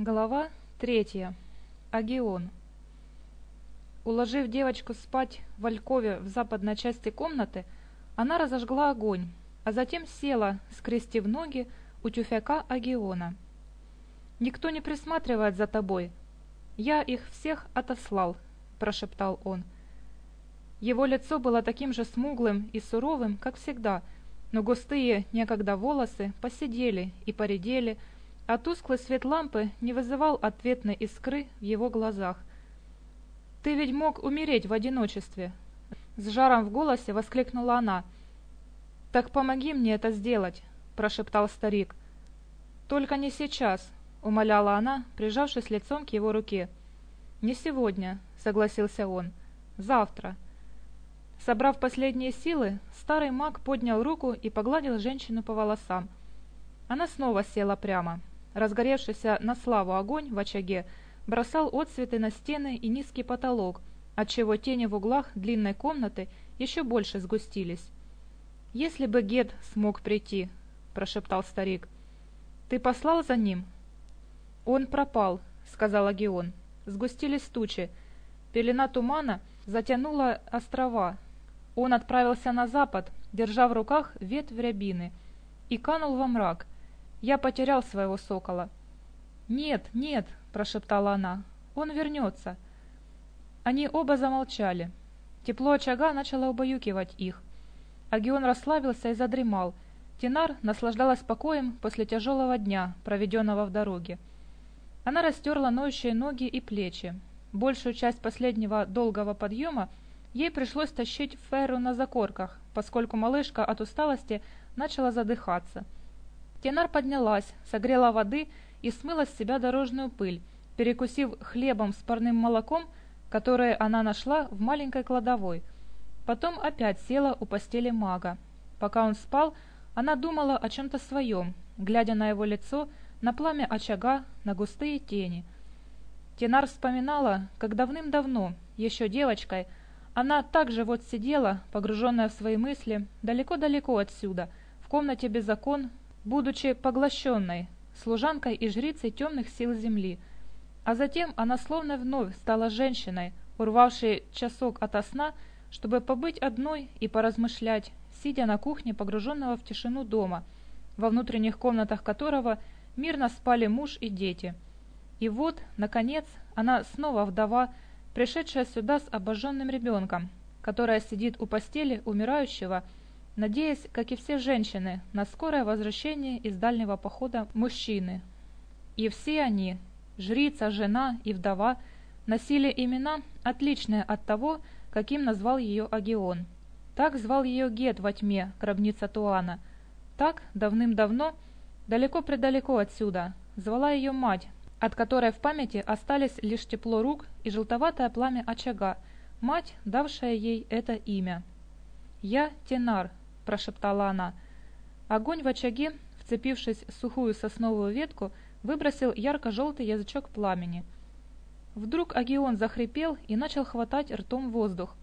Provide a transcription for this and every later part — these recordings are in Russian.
Глава третья, Агион. Уложив девочку спать в алькове в западной части комнаты, она разожгла огонь, а затем села, скрестив ноги у тюфяка Агиона. «Никто не присматривает за тобой. Я их всех отослал», – прошептал он. Его лицо было таким же смуглым и суровым, как всегда, но густые некогда волосы посидели и поредели, – а тусклый свет лампы не вызывал ответной искры в его глазах. «Ты ведь мог умереть в одиночестве!» С жаром в голосе воскликнула она. «Так помоги мне это сделать!» – прошептал старик. «Только не сейчас!» – умоляла она, прижавшись лицом к его руке. «Не сегодня», – согласился он. «Завтра». Собрав последние силы, старый маг поднял руку и погладил женщину по волосам. Она снова села прямо. разгоревшийся на славу огонь в очаге бросал отцветы на стены и низкий потолок, отчего тени в углах длинной комнаты еще больше сгустились. «Если бы Гед смог прийти», — прошептал старик. «Ты послал за ним?» «Он пропал», — сказал Агион. Сгустились тучи. Пелена тумана затянула острова. Он отправился на запад, держа в руках ветвь рябины, и канул во мрак — я потерял своего сокола. «Нет, нет!» – прошептала она. «Он вернется!» Они оба замолчали. Тепло очага начало убаюкивать их. Агион расслабился и задремал. Тинар наслаждалась покоем после тяжелого дня, проведенного в дороге. Она растерла ноющие ноги и плечи. Большую часть последнего долгого подъема ей пришлось тащить Ферру на закорках, поскольку малышка от усталости начала задыхаться – Тенар поднялась, согрела воды и смыла с себя дорожную пыль, перекусив хлебом с парным молоком, которое она нашла в маленькой кладовой. Потом опять села у постели мага. Пока он спал, она думала о чем-то своем, глядя на его лицо, на пламя очага, на густые тени. Тенар вспоминала, как давным-давно, еще девочкой, она также вот сидела, погруженная в свои мысли, далеко-далеко отсюда, в комнате без окон, будучи поглощенной служанкой и жрицей темных сил земли. А затем она словно вновь стала женщиной, урвавшей часок ото сна, чтобы побыть одной и поразмышлять, сидя на кухне погруженного в тишину дома, во внутренних комнатах которого мирно спали муж и дети. И вот, наконец, она снова вдова, пришедшая сюда с обожженным ребенком, которая сидит у постели умирающего – надеясь, как и все женщины, на скорое возвращение из дальнего похода мужчины. И все они, жрица, жена и вдова, носили имена, отличные от того, каким назвал ее Агион. Так звал ее Гет во тьме, гробница Туана. Так, давным-давно, далеко-предалеко отсюда, звала ее мать, от которой в памяти остались лишь тепло рук и желтоватое пламя очага, мать, давшая ей это имя. «Я Тенар», прошептала она. Огонь в очаге, вцепившись в сухую сосновую ветку, выбросил ярко-желтый язычок пламени. Вдруг Агион захрипел и начал хватать ртом воздух.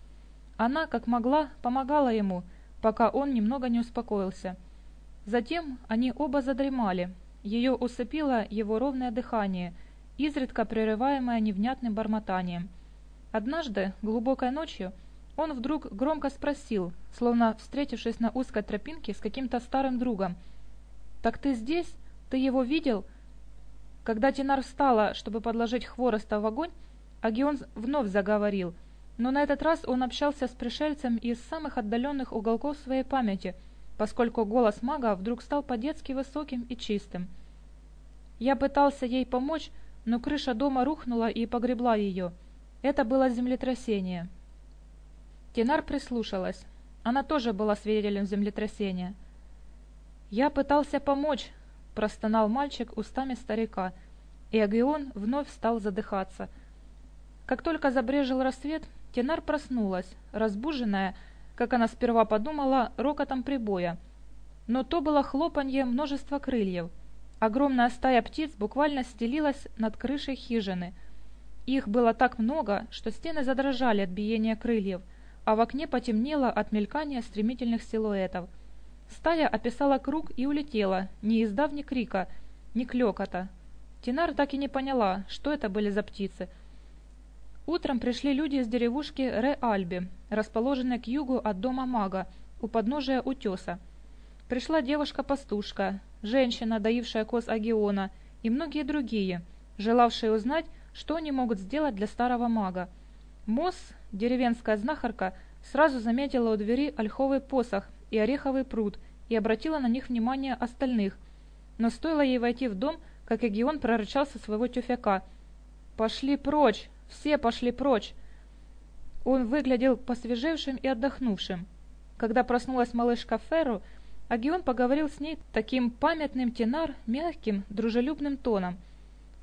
Она, как могла, помогала ему, пока он немного не успокоился. Затем они оба задремали. Ее усыпило его ровное дыхание, изредка прерываемое невнятным бормотанием. Однажды, глубокой ночью, он вдруг громко спросил, словно встретившись на узкой тропинке с каким-то старым другом. «Так ты здесь? Ты его видел?» Когда Тинар встала, чтобы подложить хвороста в огонь, Агион вновь заговорил. Но на этот раз он общался с пришельцем из самых отдаленных уголков своей памяти, поскольку голос мага вдруг стал по-детски высоким и чистым. «Я пытался ей помочь, но крыша дома рухнула и погребла ее. Это было землетрясение». Кинар прислушалась. Она тоже была свидетелем землетрясения. «Я пытался помочь», — простонал мальчик устами старика, и Агион вновь стал задыхаться. Как только забрежил рассвет, Кинар проснулась, разбуженная, как она сперва подумала, рокотом прибоя. Но то было хлопанье множества крыльев. Огромная стая птиц буквально стелилась над крышей хижины. Их было так много, что стены задрожали от биения крыльев — а в окне потемнело от мелькания стремительных силуэтов. Стая описала круг и улетела, не издав ни крика, ни клёкота. Тинар так и не поняла, что это были за птицы. Утром пришли люди из деревушки Ре-Альби, расположенной к югу от дома мага, у подножия утеса. Пришла девушка-пастушка, женщина, доившая коз Агиона, и многие другие, желавшие узнать, что они могут сделать для старого мага. Мосс, деревенская знахарка сразу заметила у двери ольховый посох и ореховый пруд и обратила на них внимание остальных. Но стоило ей войти в дом, как Эгион прорычал со своего тюфяка. «Пошли прочь! Все пошли прочь!» Он выглядел посвежевшим и отдохнувшим. Когда проснулась малышка Ферру, Агион поговорил с ней таким памятным тенар, мягким, дружелюбным тоном.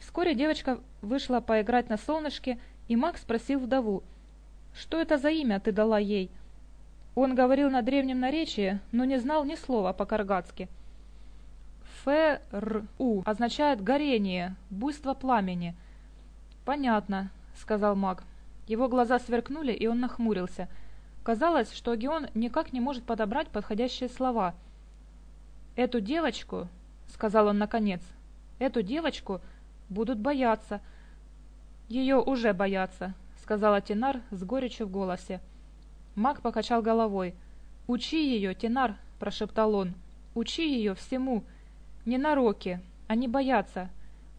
Вскоре девочка вышла поиграть на солнышке, и Макс спросил вдову — что это за имя ты дала ей?» Он говорил на древнем наречии, но не знал ни слова по-каргатски. «Фе-р-у» означает «горение», «буйство пламени». «Понятно», — сказал маг. Его глаза сверкнули, и он нахмурился. Казалось, что Геон никак не может подобрать подходящие слова. «Эту девочку», — сказал он наконец, — «эту девочку будут бояться». «Ее уже боятся», сказала Тинар с горечью в голосе. Маг покачал головой. «Учи ее, Тинар», — прошептал он. «Учи ее всему. Не на роке. Они боятся.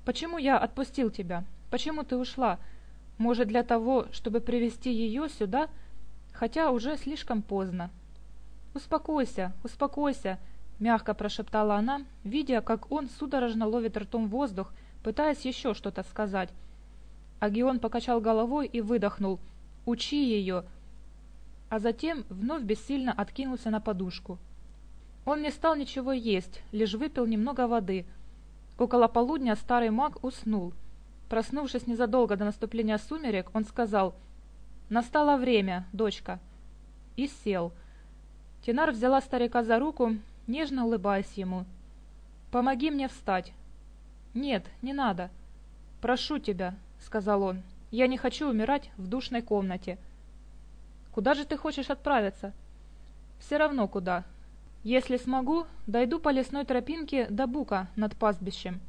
Почему я отпустил тебя? Почему ты ушла? Может, для того, чтобы привести ее сюда? Хотя уже слишком поздно». «Успокойся, успокойся», — мягко прошептала она, видя, как он судорожно ловит ртом воздух, пытаясь еще что-то сказать. Агион покачал головой и выдохнул. «Учи ее!» а затем вновь бессильно откинулся на подушку. Он не стал ничего есть, лишь выпил немного воды. Около полудня старый маг уснул. Проснувшись незадолго до наступления сумерек, он сказал «Настало время, дочка», и сел. Тинар взяла старика за руку, нежно улыбаясь ему. «Помоги мне встать». «Нет, не надо». «Прошу тебя», — — сказал он. «Я не хочу умирать в душной комнате». «Куда же ты хочешь отправиться?» «Все равно куда. Если смогу, дойду по лесной тропинке до бука над пастбищем».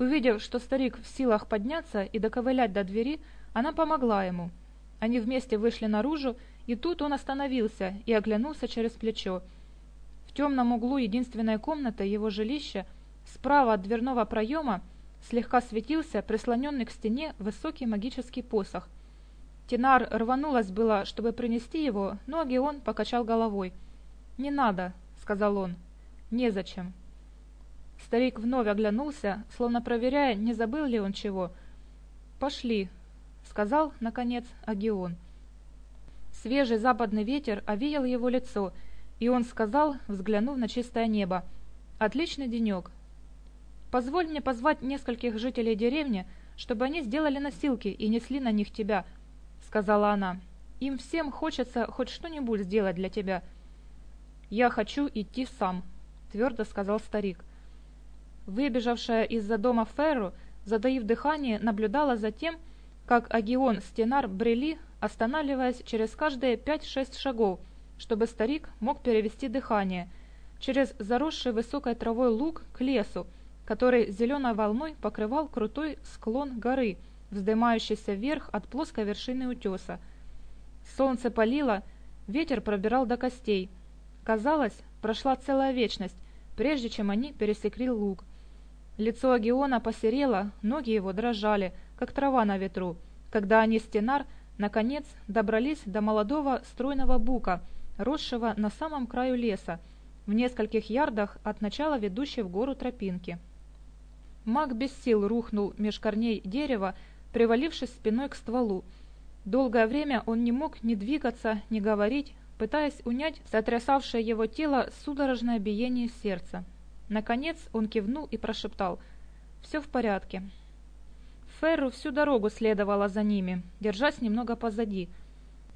Увидев, что старик в силах подняться и доковылять до двери, она помогла ему. Они вместе вышли наружу, и тут он остановился и оглянулся через плечо. В темном углу единственной комнаты его жилища, справа от дверного проема, Слегка светился, прислоненный к стене, высокий магический посох. Тинар рванулась была, чтобы принести его, но Агион покачал головой. «Не надо», — сказал он. «Незачем». Старик вновь оглянулся, словно проверяя, не забыл ли он чего. «Пошли», — сказал, наконец, Агион. Свежий западный ветер овеял его лицо, и он сказал, взглянув на чистое небо, «Отличный денек, Позволь мне позвать нескольких жителей деревни, чтобы они сделали носилки и несли на них тебя», — сказала она. «Им всем хочется хоть что-нибудь сделать для тебя». «Я хочу идти сам», — твердо сказал старик. Выбежавшая из-за дома Ферру, задаив дыхание, наблюдала за тем, как Агион Стенар брели, останавливаясь через каждые пять-шесть шагов, чтобы старик мог перевести дыхание, через заросший высокой травой луг к лесу, который зеленой волной покрывал крутой склон горы, вздымающийся вверх от плоской вершины утеса. Солнце палило, ветер пробирал до костей. Казалось, прошла целая вечность, прежде чем они пересекли луг. Лицо Агиона посерело, ноги его дрожали, как трава на ветру, когда они с Тенар, наконец, добрались до молодого стройного бука, росшего на самом краю леса, в нескольких ярдах от начала ведущей в гору тропинки. Маг без сил рухнул меж корней дерева, привалившись спиной к стволу. Долгое время он не мог ни двигаться, ни говорить, пытаясь унять сотрясавшее его тело судорожное биение сердца. Наконец он кивнул и прошептал «Все в порядке». Ферру всю дорогу следовала за ними, держась немного позади.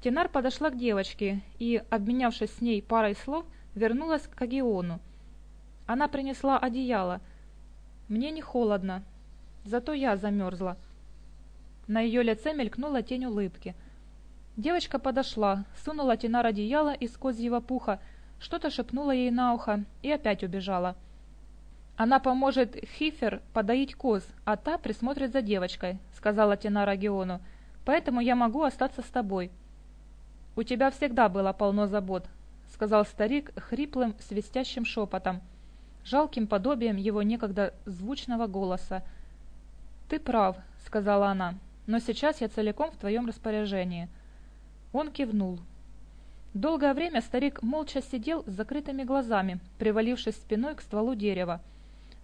Тенар подошла к девочке и, обменявшись с ней парой слов, вернулась к Агиону. Она принесла одеяло – мне не холодно. Зато я замерзла. На ее лице мелькнула тень улыбки. Девочка подошла, сунула Тинар одеяло из козьего пуха, что-то шепнула ей на ухо и опять убежала. «Она поможет Хифер подоить коз, а та присмотрит за девочкой», — сказала Тинара Геону. «Поэтому я могу остаться с тобой». «У тебя всегда было полно забот», — сказал старик хриплым, свистящим шепотом жалким подобием его некогда звучного голоса. «Ты прав», — сказала она, — «но сейчас я целиком в твоем распоряжении». Он кивнул. Долгое время старик молча сидел с закрытыми глазами, привалившись спиной к стволу дерева.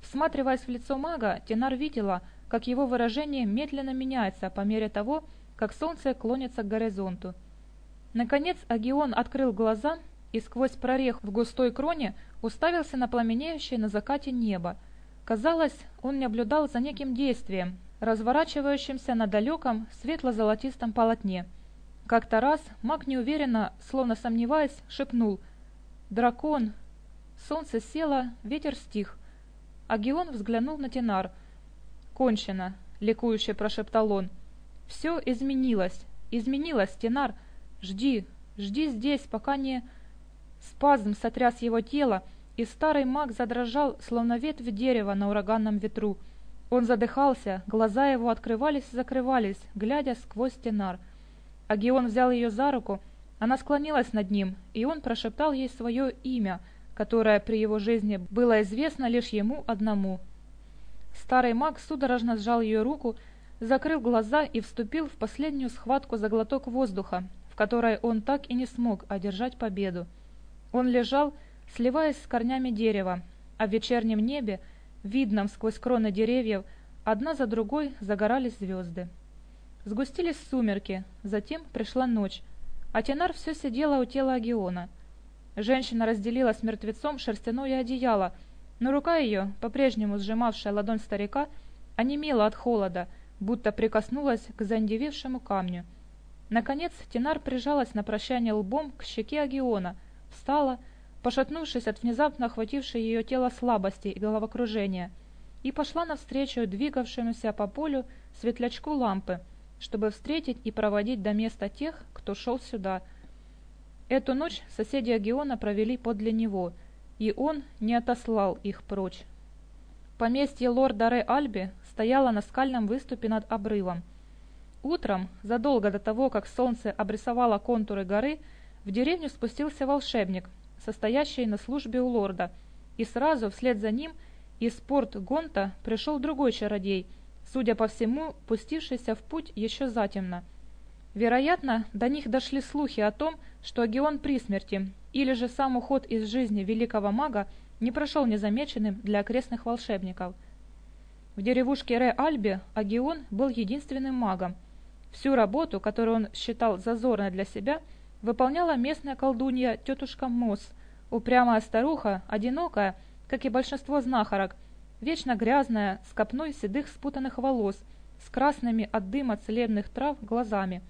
Всматриваясь в лицо мага, Тенар видела, как его выражение медленно меняется по мере того, как солнце клонится к горизонту. Наконец Агион открыл глаза и Сквозь прорех в густой кроне уставился на пламенеющее на закате небо. Казалось, он наблюдал за неким действием, разворачивающимся на далеком светло-золотистом полотне. Как-то раз маг неуверенно, словно сомневаясь, шепнул «Дракон!». Солнце село, ветер стих. Агион взглянул на Тенар. «Кончено!» — ликующе прошептал он. «Все изменилось! Изменилось, Тенар! Жди! Жди здесь, пока не...» Спазм сотряс его тело, и старый маг задрожал, словно ветвь дерева на ураганном ветру. Он задыхался, глаза его открывались и закрывались, глядя сквозь стенар. Агион взял ее за руку, она склонилась над ним, и он прошептал ей свое имя, которое при его жизни было известно лишь ему одному. Старый маг судорожно сжал ее руку, закрыл глаза и вступил в последнюю схватку за глоток воздуха, в которой он так и не смог одержать победу. Он лежал, сливаясь с корнями дерева, а в вечернем небе, видном сквозь кроны деревьев, одна за другой загорались звезды. Сгустились сумерки, затем пришла ночь, а Тенар все сидела у тела Агиона. Женщина разделила с мертвецом шерстяное одеяло, но рука ее, по-прежнему сжимавшая ладонь старика, онемела от холода, будто прикоснулась к заиндевевшему камню. Наконец Тенар прижалась на прощание лбом к щеке Агиона — Встала, пошатнувшись от внезапно охватившей ее тело слабости и головокружения, и пошла навстречу двигавшемуся по полю светлячку лампы, чтобы встретить и проводить до места тех, кто шел сюда. Эту ночь соседи Агиона провели подле него, и он не отослал их прочь. Поместье лорда Ре Альби стояло на скальном выступе над обрывом. Утром, задолго до того, как солнце обрисовало контуры горы, в деревню спустился волшебник, состоящий на службе у лорда, и сразу вслед за ним из порт Гонта пришел другой чародей, судя по всему, пустившийся в путь еще затемно. Вероятно, до них дошли слухи о том, что Агион при смерти, или же сам уход из жизни великого мага не прошел незамеченным для окрестных волшебников. В деревушке Ре-Альбе Агион был единственным магом. Всю работу, которую он считал зазорной для себя – Выполняла местная колдунья тетушка Мосс, упрямая старуха, одинокая, как и большинство знахарок, вечно грязная, с копной седых спутанных волос, с красными от дыма целебных трав глазами.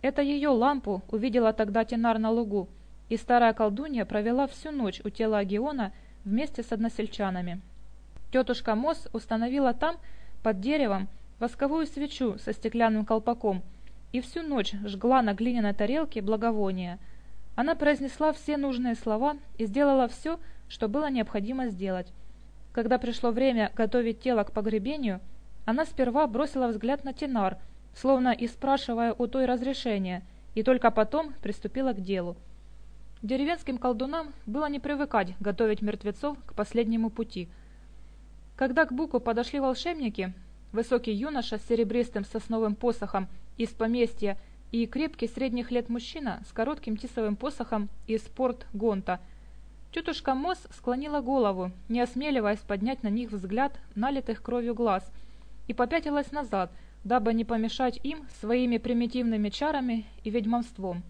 Это ее лампу увидела тогда Тенар на лугу, и старая колдунья провела всю ночь у тела Агиона вместе с односельчанами. Тетушка Мосс установила там, под деревом, восковую свечу со стеклянным колпаком – и всю ночь жгла на глиняной тарелке благовония. Она произнесла все нужные слова и сделала все, что было необходимо сделать. Когда пришло время готовить тело к погребению, она сперва бросила взгляд на Тинар, словно и спрашивая у той разрешения, и только потом приступила к делу. Деревенским колдунам было не привыкать готовить мертвецов к последнему пути. Когда к Буку подошли волшебники, высокий юноша с серебристым сосновым посохом из поместья и крепкий средних лет мужчина с коротким тисовым посохом из порт Гонта. Тетушка Мосс склонила голову, не осмеливаясь поднять на них взгляд налитых кровью глаз, и попятилась назад, дабы не помешать им своими примитивными чарами и ведьмовством.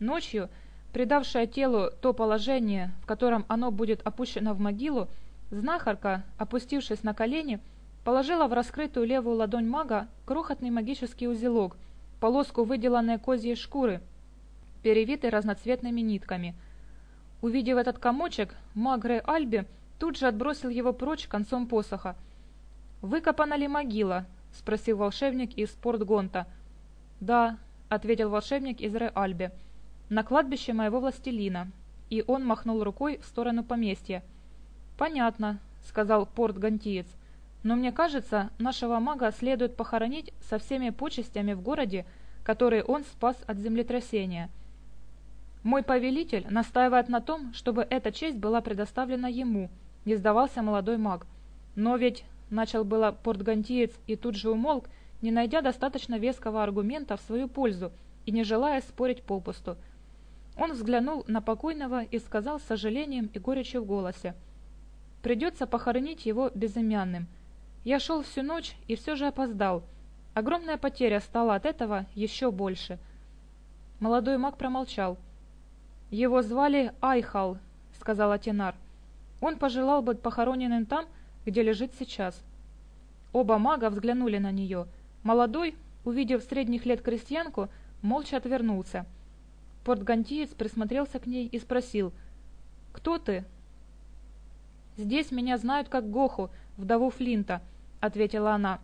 Ночью, придавшая телу то положение, в котором оно будет опущено в могилу, знахарка, опустившись на колени, — Положила в раскрытую левую ладонь мага крохотный магический узелок, полоску выделанной козьей шкуры, перевитой разноцветными нитками. Увидев этот комочек, Магре Альби тут же отбросил его прочь концом посоха. «Выкопана ли могила?» — спросил волшебник из Портгонта. «Да», — ответил волшебник из Ре-Альби, — «на кладбище моего властелина». И он махнул рукой в сторону поместья. «Понятно», — сказал Порт-Гантиец. «Но мне кажется, нашего мага следует похоронить со всеми почестями в городе, которые он спас от землетрясения. Мой повелитель настаивает на том, чтобы эта честь была предоставлена ему», — не сдавался молодой маг. «Но ведь...» — начал было портгантиец и тут же умолк, не найдя достаточно веского аргумента в свою пользу и не желая спорить попусту. Он взглянул на покойного и сказал с сожалением и горечью в голосе. «Придется похоронить его безымянным. Я шел всю ночь и все же опоздал. Огромная потеря стала от этого еще больше». Молодой маг промолчал. «Его звали Айхал», — сказал Атинар. «Он пожелал быть похороненным там, где лежит сейчас». Оба мага взглянули на нее. Молодой, увидев средних лет крестьянку, молча отвернулся — Портгантиец присмотрелся к ней и спросил, «Кто ты?» «Здесь меня знают как Гоху, вдову Флинта», — ответила она.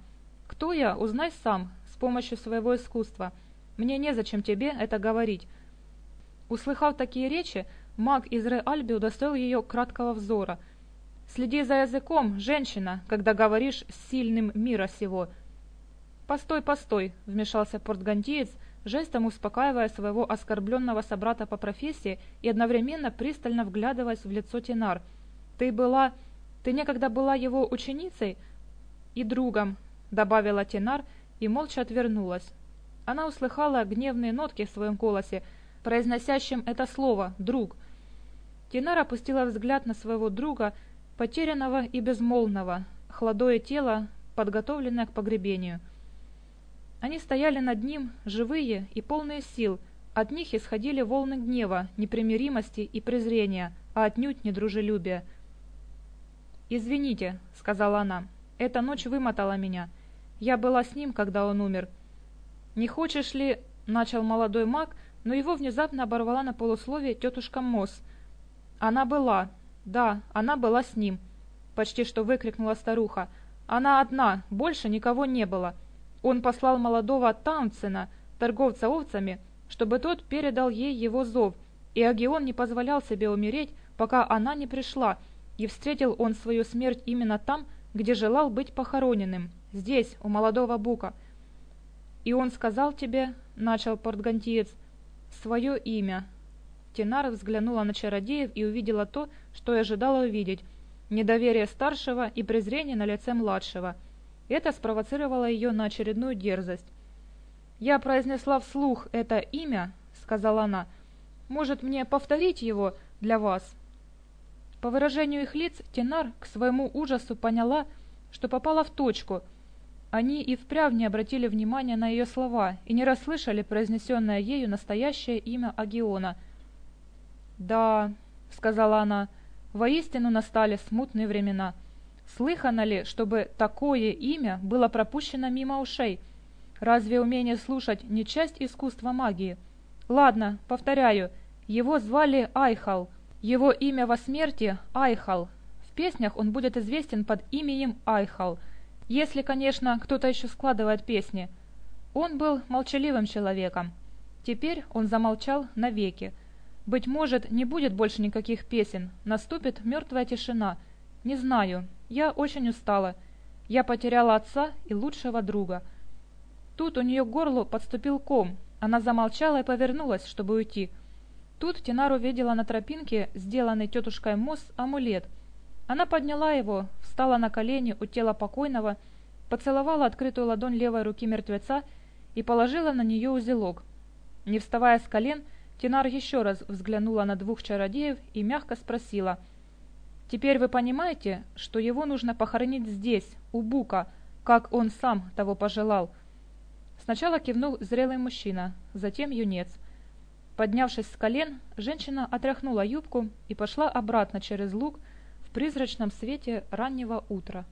«Кто я? Узнай сам, с помощью своего искусства. Мне незачем тебе это говорить». Услыхав такие речи, маг из ре удостоил ее краткого взора. «Следи за языком, женщина, когда говоришь с сильным мира сего». «Постой, постой», — вмешался портгандиец, жестом успокаивая своего оскорбленного собрата по профессии и одновременно пристально вглядываясь в лицо Тинар. «Ты была... Ты некогда была его ученицей?» и другом», — добавила Тенар и молча отвернулась. Она услыхала гневные нотки в своем голосе, произносящем это слово «друг». Тенар опустила взгляд на своего друга, потерянного и безмолвного, хладое тело, подготовленное к погребению — они стояли над ним, живые и полные сил. От них исходили волны гнева, непримиримости и презрения, а отнюдь не дружелюбия. «Извините», — сказала она, — Эта ночь вымотала меня. Я была с ним, когда он умер. Не хочешь ли... Начал молодой маг, но его внезапно оборвала на полусловие тетушка Мосс. Она была. Да, она была с ним. Почти что выкрикнула старуха. Она одна, больше никого не было. Он послал молодого Таунсена, торговца овцами, чтобы тот передал ей его зов, и Агион не позволял себе умереть, пока она не пришла, и встретил он свою смерть именно там, где желал быть похороненным, здесь, у молодого бука. «И он сказал тебе, — начал портгантиец, — свое имя». Тенар взглянула на чародеев и увидела то, что и ожидала увидеть – недоверие старшего и презрение на лице младшего. Это спровоцировало ее на очередную дерзость. «Я произнесла вслух это имя», — сказала она. «Может, мне повторить его для вас?» По выражению их лиц Тенар к своему ужасу поняла, что попала в точку. Они и вправду не обратили внимания на ее слова и не расслышали произнесенное ею настоящее имя Агиона. «Да», — сказала она, — «воистину настали смутные времена. Слыхано ли, чтобы такое имя было пропущено мимо ушей? Разве умение слушать не часть искусства магии? Ладно, повторяю, его звали Айхал — Его имя во смерти – Айхал. В песнях он будет известен под именем Айхал. Если, конечно, кто-то еще складывает песни. Он был молчаливым человеком. Теперь он замолчал навеки. Быть может, не будет больше никаких песен, наступит мертвая тишина. Не знаю, я очень устала. Я потеряла отца и лучшего друга. Тут у нее к горлу подступил ком. Она замолчала и повернулась, чтобы уйти. Тут Тинару видела на тропинке, сделанный тетушкой Мосс, амулет. Она подняла его, встала на колени у тела покойного, поцеловала открытую ладонь левой руки мертвеца и положила на нее узелок. Не вставая с колен, Тинар еще раз взглянула на двух чародеев и мягко спросила. «Теперь вы понимаете, что его нужно похоронить здесь, у Бука, как он сам того пожелал?» Сначала кивнул зрелый мужчина, затем юнец. Поднявшись с колен, женщина отряхнула юбку и пошла обратно через луг в призрачном свете раннего утра.